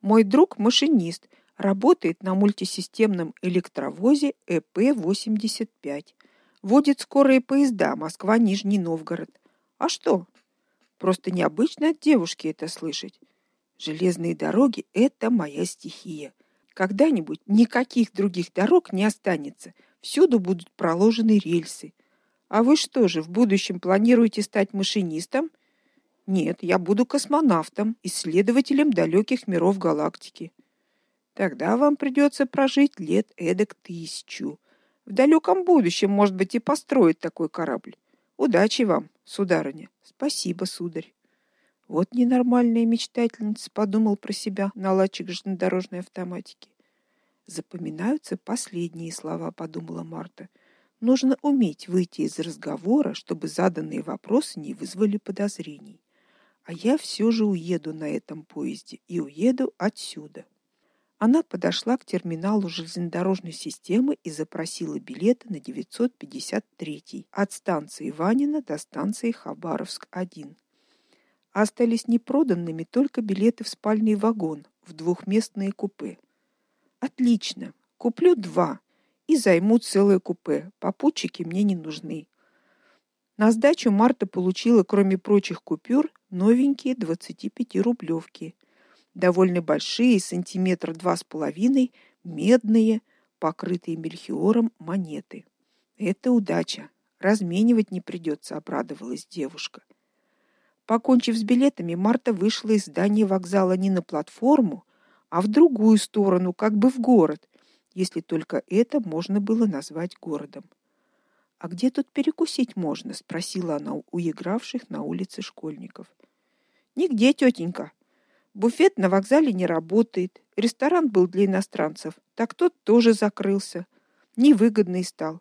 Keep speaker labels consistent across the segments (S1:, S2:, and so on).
S1: Мой друг машинист, работает на мультисистемном электровозе ЭП-85. Водит скорые поезда Москва-Нижний Новгород. А что? Просто необычно от девушки это слышать. Железные дороги это моя стихия. Когда-нибудь никаких других дорог не останется. Всюду будут проложены рельсы. А вы что же, в будущем планируете стать машинистом? Нет, я буду космонавтом, исследователем далеких миров галактики. Тогда вам придется прожить лет эдак тысячу. В далеком будущем, может быть, и построить такой корабль. Удачи вам, сударыня. Спасибо, сударь. Вот ненормальная мечтательница, подумал про себя наладчик железнодорожной автоматики. Запоминаются последние слова, подумала Марта. Нужно уметь выйти из разговора, чтобы заданные вопросы не вызвали подозрений. А я все же уеду на этом поезде и уеду отсюда. Она подошла к терминалу железнодорожной системы и запросила билеты на 953 от станции Ванина до станции Хабаровск-1 остались непроданными только билеты в спальный вагон в двухместные купе. Отлично. Куплю два и займу целое купе. Попутчики мне не нужны. На сдачу Марта получила, кроме прочих купюр, новенькие 25-рублевки. Довольно большие, сантиметра два с половиной, медные, покрытые мельхиором монеты. Это удача. Разменивать не придется, обрадовалась девушка. Покончив с билетами, Марта вышла из здания вокзала не на платформу, а в другую сторону, как бы в город, если только это можно было назвать городом. А где тут перекусить можно, спросила она у игравших на улице школьников. Нигде, тетенька. Буфет на вокзале не работает. Ресторан был для иностранцев, так тот тоже закрылся. Невыгодный стал.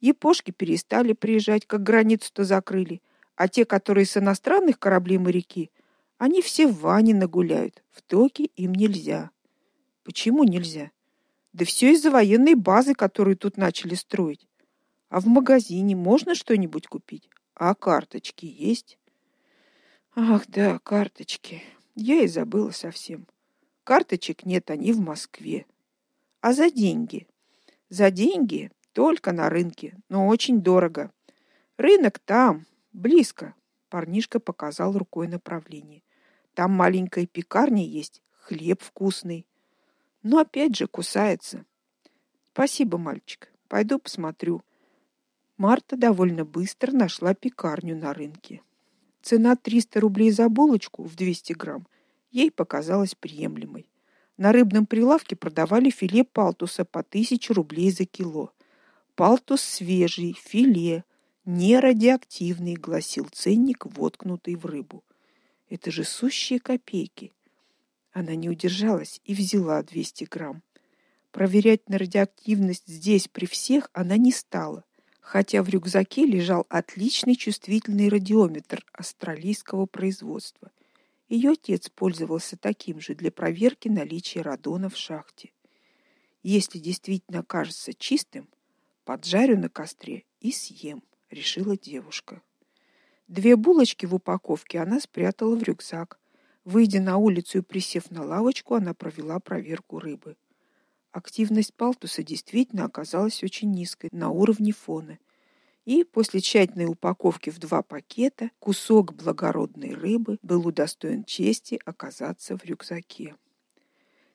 S1: Япошки перестали приезжать, как границу-то закрыли а те, которые с иностранных кораблей моряки, они все в ванне нагуляют. В Токи им нельзя. Почему нельзя? Да все из-за военной базы, которую тут начали строить. А в магазине можно что-нибудь купить? А карточки есть? Ах, да, карточки. Я и забыла совсем. Карточек нет, они в Москве. А за деньги? За деньги только на рынке, но очень дорого. Рынок там, Близко. Парнишка показал рукой направление. Там маленькая пекарня есть, хлеб вкусный. Но опять же кусается. Спасибо, мальчик. Пойду посмотрю. Марта довольно быстро нашла пекарню на рынке. Цена 300 рублей за булочку в 200 грамм ей показалась приемлемой. На рыбном прилавке продавали филе палтуса по 1000 рублей за кило. Палтус свежий, филе, не радиоактивный, гласил ценник, воткнутый в рыбу. Это же сущие копейки. Она не удержалась и взяла 200 грамм. Проверять на радиоактивность здесь при всех она не стала, хотя в рюкзаке лежал отличный чувствительный радиометр австралийского производства. Ее отец пользовался таким же для проверки наличия радона в шахте. Если действительно окажется чистым, поджарю на костре и съем решила девушка. Две булочки в упаковке она спрятала в рюкзак. Выйдя на улицу и присев на лавочку, она провела проверку рыбы. Активность палтуса действительно оказалась очень низкой, на уровне фона. И после тщательной упаковки в два пакета кусок благородной рыбы был удостоен чести оказаться в рюкзаке.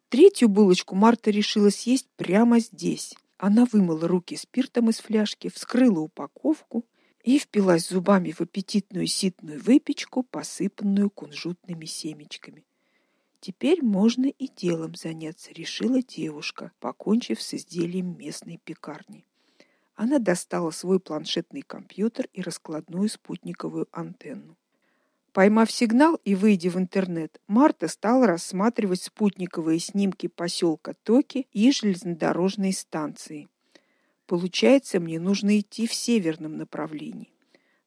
S1: Третью булочку Марта решила съесть прямо здесь. Она вымыла руки спиртом из фляжки, вскрыла упаковку и впилась зубами в аппетитную ситную выпечку, посыпанную кунжутными семечками. Теперь можно и делом заняться, решила девушка, покончив с изделием местной пекарни. Она достала свой планшетный компьютер и раскладную спутниковую антенну. Поймав сигнал и выйдя в интернет, Марта стала рассматривать спутниковые снимки поселка Токи и железнодорожной станции. Получается, мне нужно идти в северном направлении.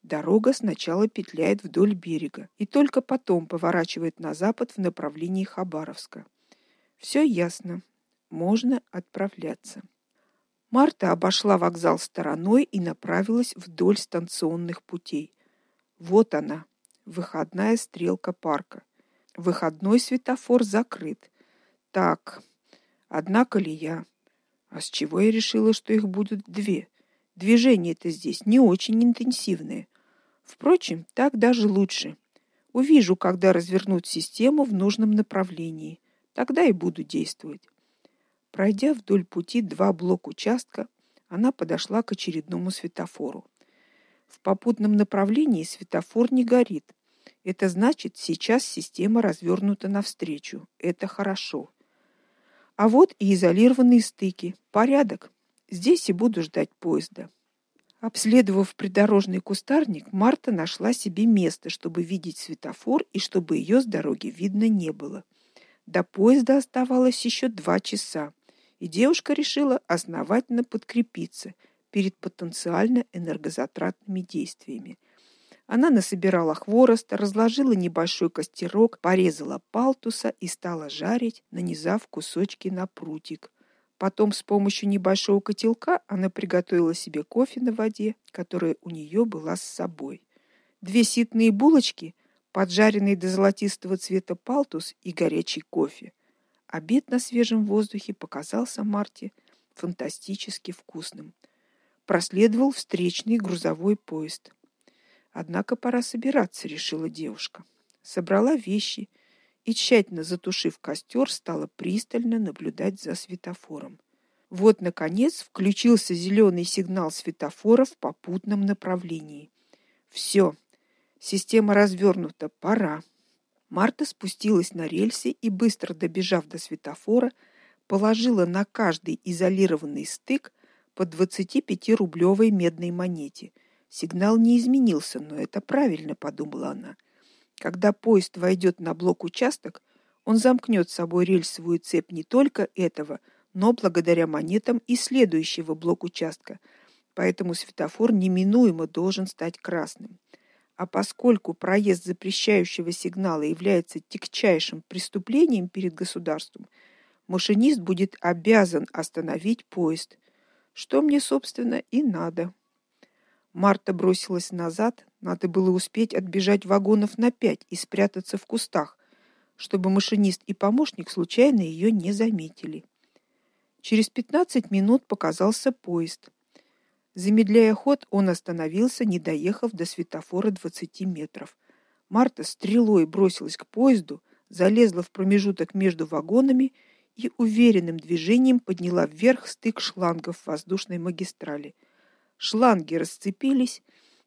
S1: Дорога сначала петляет вдоль берега и только потом поворачивает на запад в направлении Хабаровска. Все ясно. Можно отправляться. Марта обошла вокзал стороной и направилась вдоль станционных путей. Вот она, выходная стрелка парка. Выходной светофор закрыт. Так. Одна колея. А с чего я решила, что их будет две? Движение-то здесь не очень интенсивное. Впрочем, так даже лучше. Увижу, когда развернуть систему в нужном направлении. Тогда и буду действовать. Пройдя вдоль пути два блок участка, она подошла к очередному светофору. В попутном направлении светофор не горит. Это значит, сейчас система развернута навстречу. Это хорошо. А вот и изолированные стыки. Порядок. Здесь и буду ждать поезда. Обследовав придорожный кустарник, Марта нашла себе место, чтобы видеть светофор и чтобы ее с дороги видно не было. До поезда оставалось еще два часа, и девушка решила основательно подкрепиться перед потенциально энергозатратными действиями. Она насобирала хвороста, разложила небольшой костерок, порезала палтуса и стала жарить, нанизав кусочки на прутик. Потом с помощью небольшого котелка она приготовила себе кофе на воде, которая у нее была с собой. Две ситные булочки, поджаренный до золотистого цвета палтус и горячий кофе. Обед на свежем воздухе показался Марте фантастически вкусным. Проследовал встречный грузовой поезд. Однако пора собираться, решила девушка. Собрала вещи и тщательно затушив костер, стала пристально наблюдать за светофором. Вот наконец включился зеленый сигнал светофора в попутном направлении. Все. Система развернута, пора. Марта спустилась на рельсы и быстро добежав до светофора, положила на каждый изолированный стык по 25-рублевой медной монете. Сигнал не изменился, но это правильно, подумала она. Когда поезд войдет на блок-участок, он замкнет с собой рельсовую цепь не только этого, но благодаря монетам и следующего блок-участка. Поэтому светофор неминуемо должен стать красным. А поскольку проезд запрещающего сигнала является тягчайшим преступлением перед государством, машинист будет обязан остановить поезд, что мне, собственно, и надо. Марта бросилась назад, надо было успеть отбежать вагонов на пять и спрятаться в кустах, чтобы машинист и помощник случайно ее не заметили. Через пятнадцать минут показался поезд. Замедляя ход, он остановился, не доехав до светофора двадцати метров. Марта стрелой бросилась к поезду, залезла в промежуток между вагонами и уверенным движением подняла вверх стык шлангов воздушной магистрали. Шланги расцепились,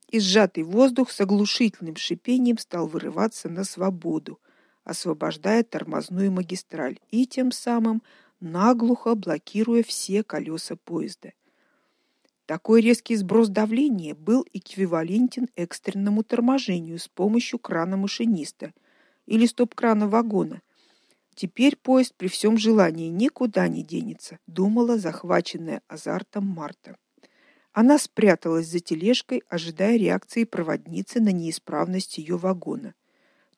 S1: и сжатый воздух с оглушительным шипением стал вырываться на свободу, освобождая тормозную магистраль и тем самым наглухо блокируя все колеса поезда. Такой резкий сброс давления был эквивалентен экстренному торможению с помощью крана машиниста или стоп-крана вагона. Теперь поезд при всем желании никуда не денется, думала захваченная азартом Марта. Она спряталась за тележкой, ожидая реакции проводницы на неисправность ее вагона.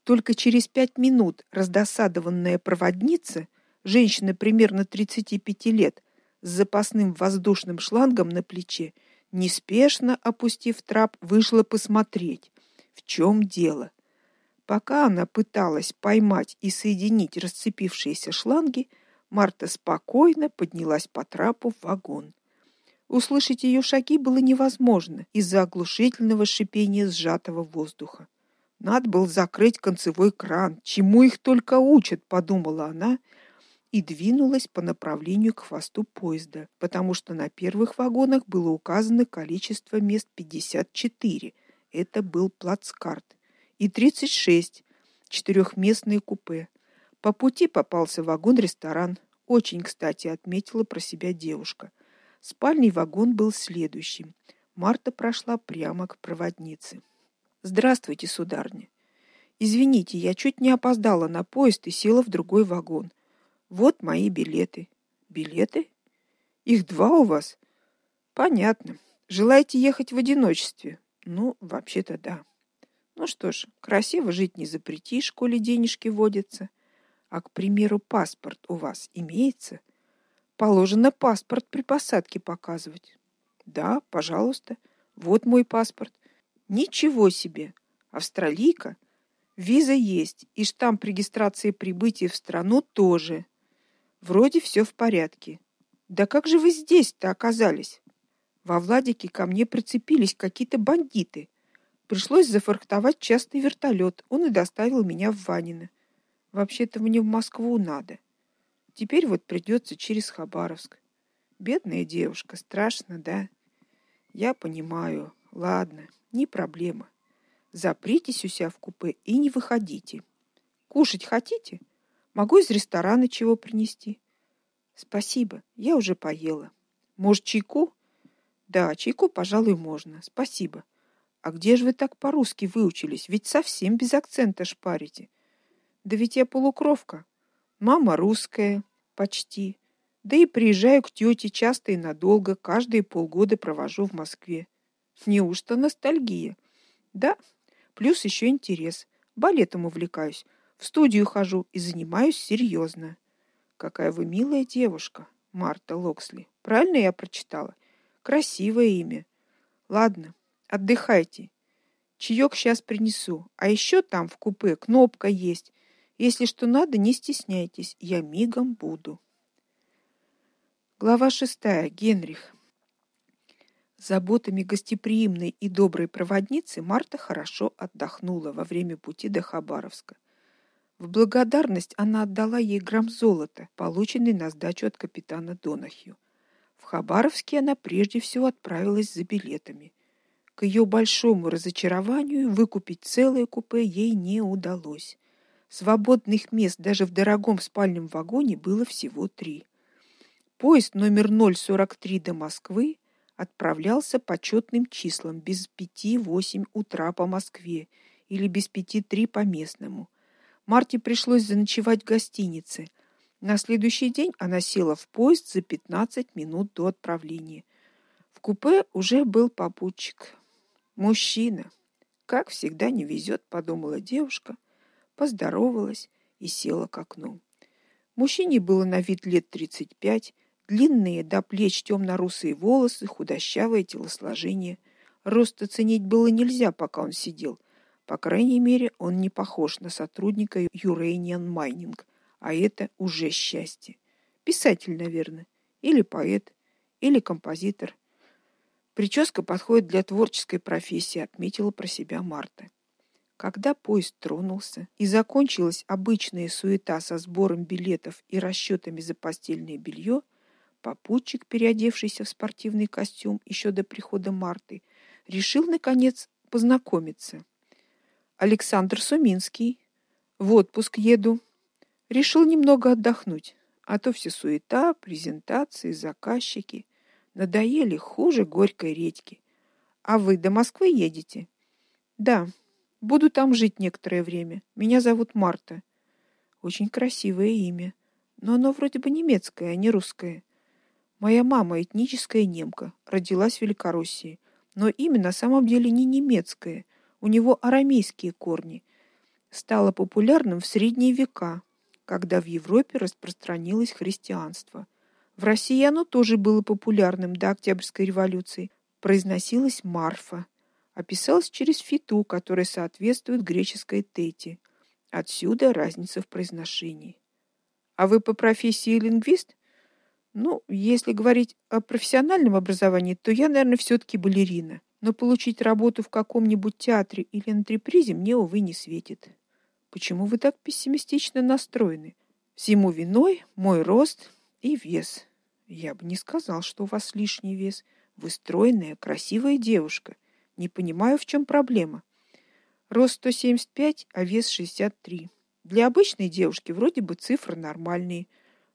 S1: Только через пять минут раздосадованная проводница, женщина примерно 35 лет, с запасным воздушным шлангом на плече, неспешно опустив трап, вышла посмотреть, в чем дело. Пока она пыталась поймать и соединить расцепившиеся шланги, Марта спокойно поднялась по трапу в вагон. Услышать ее шаги было невозможно из-за оглушительного шипения сжатого воздуха. Надо было закрыть концевой кран, чему их только учат, подумала она и двинулась по направлению к хвосту поезда, потому что на первых вагонах было указано количество мест 54. Это был плацкарт. И 36 четырехместные купе. По пути попался вагон-ресторан. Очень, кстати, отметила про себя девушка. Спальный вагон был следующим. Марта прошла прямо к проводнице. Здравствуйте, сударыня. Извините, я чуть не опоздала на поезд и села в другой вагон. Вот мои билеты. Билеты? Их два у вас? Понятно. Желаете ехать в одиночестве? Ну, вообще-то да. Ну что ж, красиво жить не запретишь, коли денежки водятся. А, к примеру, паспорт у вас имеется? Положено паспорт при посадке показывать. Да, пожалуйста. Вот мой паспорт. Ничего себе. Австралийка. Виза есть, и штамп регистрации прибытия в страну тоже. Вроде все в порядке. Да как же вы здесь-то оказались? Во Владике ко мне прицепились какие-то бандиты. Пришлось зафрахтовать частный вертолет. Он и доставил меня в Ванино. Вообще-то мне в Москву надо. Теперь вот придется через Хабаровск. Бедная девушка, страшно, да? Я понимаю. Ладно, не проблема. Запритесь у себя в купе и не выходите. Кушать хотите? Могу из ресторана чего принести. Спасибо, я уже поела. Может, чайку? Да, чайку, пожалуй, можно. Спасибо. А где же вы так по-русски выучились? Ведь совсем без акцента шпарите. Да ведь я полукровка. Мама русская, почти. Да и приезжаю к тете часто и надолго, каждые полгода провожу в Москве. Неужто ностальгия? Да, плюс еще интерес. Балетом увлекаюсь. В студию хожу и занимаюсь серьезно. Какая вы милая девушка, Марта Локсли. Правильно я прочитала? Красивое имя. Ладно, отдыхайте. Чаек сейчас принесу. А еще там в купе кнопка есть. Если что надо, не стесняйтесь, я мигом буду. Глава шестая. Генрих. Заботами гостеприимной и доброй проводницы Марта хорошо отдохнула во время пути до Хабаровска. В благодарность она отдала ей грамм золота, полученный на сдачу от капитана Донахью. В Хабаровске она прежде всего отправилась за билетами. К ее большому разочарованию выкупить целое купе ей не удалось. Свободных мест даже в дорогом спальном вагоне было всего три. Поезд номер 043 до Москвы отправлялся по четным числам без пяти восемь утра по Москве или без пяти три по местному. Марте пришлось заночевать в гостинице. На следующий день она села в поезд за 15 минут до отправления. В купе уже был попутчик. Мужчина. Как всегда не везет, подумала девушка, поздоровалась и села к окну. Мужчине было на вид лет 35, длинные до плеч темно-русые волосы, худощавое телосложение. Рост оценить было нельзя, пока он сидел. По крайней мере, он не похож на сотрудника Uranian Mining, а это уже счастье. Писатель, наверное, или поэт, или композитор. Прическа подходит для творческой профессии, отметила про себя Марта. Когда поезд тронулся и закончилась обычная суета со сбором билетов и расчетами за постельное белье, попутчик, переодевшийся в спортивный костюм еще до прихода Марты, решил наконец познакомиться. Александр Суминский. В отпуск еду. Решил немного отдохнуть, а то все суета, презентации, заказчики надоели хуже горькой редьки. А вы до Москвы едете? Да. Буду там жить некоторое время. Меня зовут Марта. Очень красивое имя, но оно вроде бы немецкое, а не русское. Моя мама этническая немка, родилась в Великороссии, но имя на самом деле не немецкое у него арамейские корни, стало популярным в средние века, когда в Европе распространилось христианство. В России оно тоже было популярным до Октябрьской революции. Произносилось Марфа, описалось через фиту, которая соответствует греческой тети. Отсюда разница в произношении. А вы по профессии лингвист? Ну, если говорить о профессиональном образовании, то я, наверное, все таки балерина но получить работу в каком-нибудь театре или антрепризе мне увы не светит. Почему вы так пессимистично настроены? Всему виной мой рост и вес. Я бы не сказал, что у вас лишний вес. Вы стройная, красивая девушка. Не понимаю, в чем проблема. Рост 175, а вес 63. Для обычной девушки вроде бы цифры нормальные,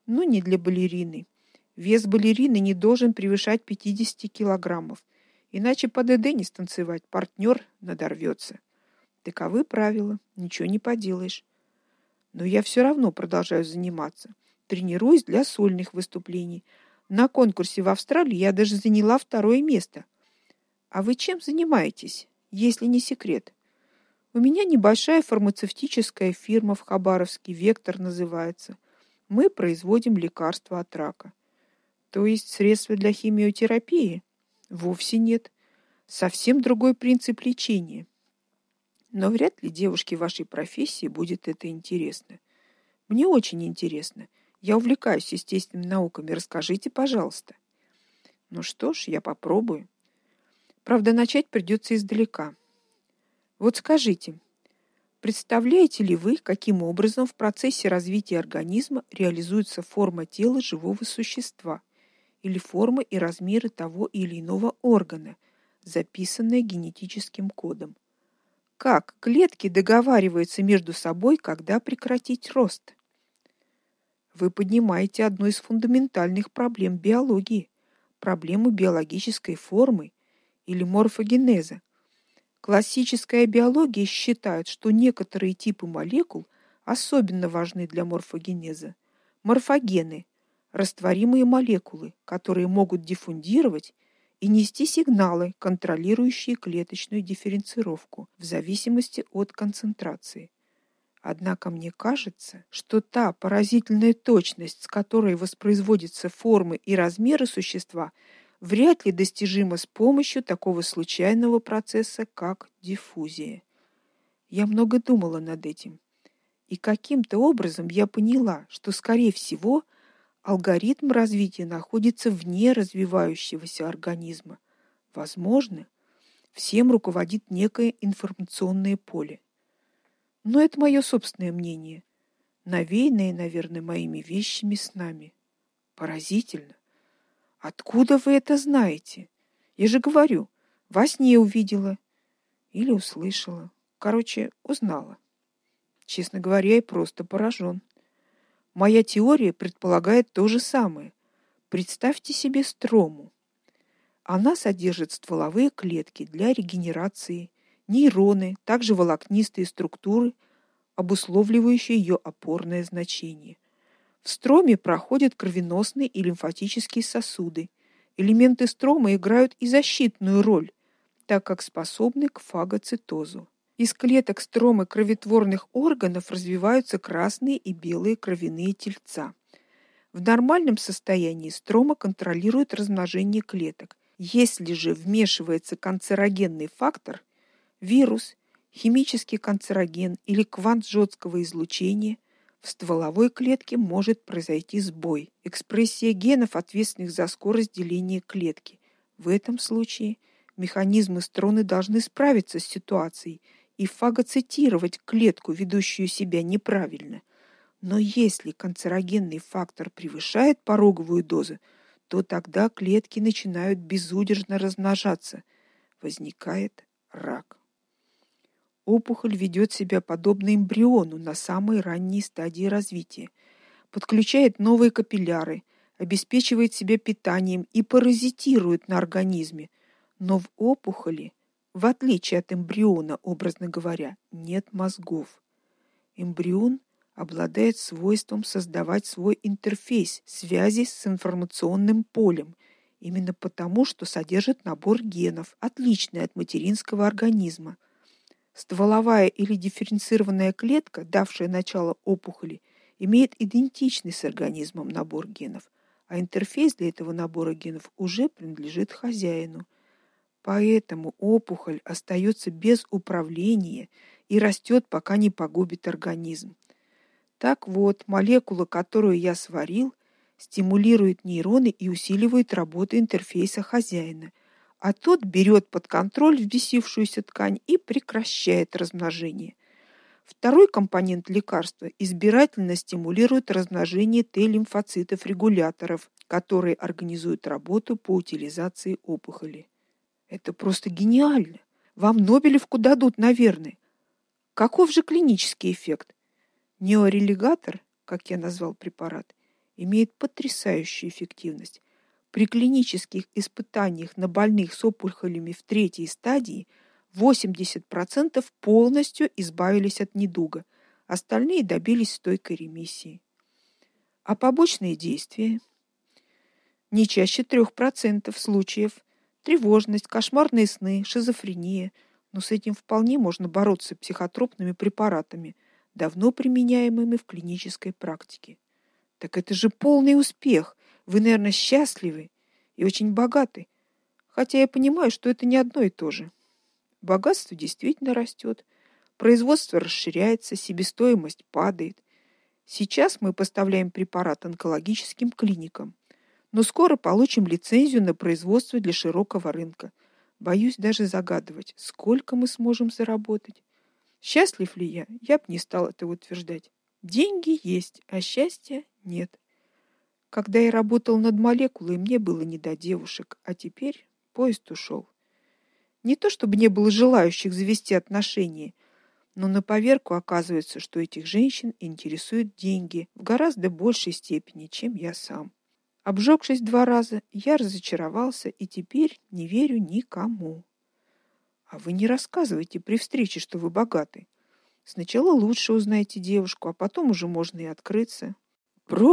S1: но не для балерины. Вес балерины не должен превышать 50 килограммов. Иначе под ДД не станцевать, партнер надорвется. Таковы правила, ничего не поделаешь. Но я все равно продолжаю заниматься. Тренируюсь для сольных выступлений. На конкурсе в Австралии я даже заняла второе место. А вы чем занимаетесь, если не секрет? У меня небольшая фармацевтическая фирма в Хабаровске, Вектор называется. Мы производим лекарства от рака. То есть средства для химиотерапии. Вовсе нет. Совсем другой принцип лечения. Но вряд ли девушке вашей профессии будет это интересно. Мне очень интересно. Я увлекаюсь естественными науками. Расскажите, пожалуйста. Ну что ж, я попробую. Правда, начать придется издалека. Вот скажите, представляете ли вы, каким образом в процессе развития организма реализуется форма тела живого существа или форма и размеры того или иного органа, записанная генетическим кодом? Как клетки договариваются между собой, когда прекратить рост? Вы поднимаете одну из фундаментальных проблем биологии, проблему биологической формы или морфогенеза. Классическая биология считает, что некоторые типы молекул особенно важны для морфогенеза. Морфогены растворимые молекулы, которые могут диффундировать и нести сигналы, контролирующие клеточную дифференцировку в зависимости от концентрации. Однако мне кажется, что та поразительная точность, с которой воспроизводятся формы и размеры существа, вряд ли достижима с помощью такого случайного процесса, как диффузия. Я много думала над этим, и каким-то образом я поняла, что скорее всего алгоритм развития находится вне развивающегося организма. Возможно, всем руководит некое информационное поле. Но это мое собственное мнение, навеянное, наверное, моими вещими снами. Поразительно. Откуда вы это знаете? Я же говорю, во сне увидела или услышала. Короче, узнала. Честно говоря, я просто поражен. Моя теория предполагает то же самое. Представьте себе строму. Она содержит стволовые клетки для регенерации, нейроны, также волокнистые структуры, обусловливающие ее опорное значение. В строме проходят кровеносные и лимфатические сосуды. Элементы строма играют и защитную роль, так как способны к фагоцитозу. Из клеток стромы кроветворных органов развиваются красные и белые кровяные тельца. В нормальном состоянии строма контролирует размножение клеток. Если же вмешивается канцерогенный фактор, вирус, химический канцероген или квант жёсткого излучения, в стволовой клетке может произойти сбой. Экспрессия генов, ответственных за скорость деления клетки. В этом случае механизмы строны должны справиться с ситуацией и фагоцитировать клетку, ведущую себя неправильно. Но если канцерогенный фактор превышает пороговую дозу, то тогда клетки начинают безудержно размножаться. Возникает рак. Опухоль ведет себя подобно эмбриону на самой ранней стадии развития. Подключает новые капилляры, обеспечивает себя питанием и паразитирует на организме. Но в опухоли в отличие от эмбриона, образно говоря, нет мозгов. Эмбрион обладает свойством создавать свой интерфейс связи с информационным полем, именно потому, что содержит набор генов, отличный от материнского организма. Стволовая или дифференцированная клетка, давшая начало опухоли, имеет идентичный с организмом набор генов, а интерфейс для этого набора генов уже принадлежит хозяину. Поэтому опухоль остается без управления и растет, пока не погубит организм. Так вот, молекула, которую я сварил, стимулирует нейроны и усиливает работу интерфейса хозяина, а тот берет под контроль взбесившуюся ткань и прекращает размножение. Второй компонент лекарства избирательно стимулирует размножение Т-лимфоцитов-регуляторов, которые организуют работу по утилизации опухоли. Это просто гениально. Вам Нобелевку дадут, наверное. Каков же клинический эффект? Неорелигатор, как я назвал препарат, имеет потрясающую эффективность. При клинических испытаниях на больных с опухолями в третьей стадии 80% полностью избавились от недуга, остальные добились стойкой ремиссии. А побочные действия не чаще 3% случаев тревожность, кошмарные сны, шизофрения, но с этим вполне можно бороться психотропными препаратами, давно применяемыми в клинической практике. Так это же полный успех. Вы, наверное, счастливы и очень богаты. Хотя я понимаю, что это не одно и то же. Богатство действительно растет, производство расширяется, себестоимость падает. Сейчас мы поставляем препарат онкологическим клиникам, но скоро получим лицензию на производство для широкого рынка. Боюсь даже загадывать, сколько мы сможем заработать. Счастлив ли я? Я б не стал это утверждать. Деньги есть, а счастья нет. Когда я работал над молекулой, мне было не до девушек, а теперь поезд ушел. Не то чтобы не было желающих завести отношения, но на поверку оказывается, что этих женщин интересуют деньги в гораздо большей степени, чем я сам. Обжегшись два раза, я разочаровался и теперь не верю никому. А вы не рассказывайте при встрече, что вы богаты. Сначала лучше узнайте девушку, а потом уже можно и открыться.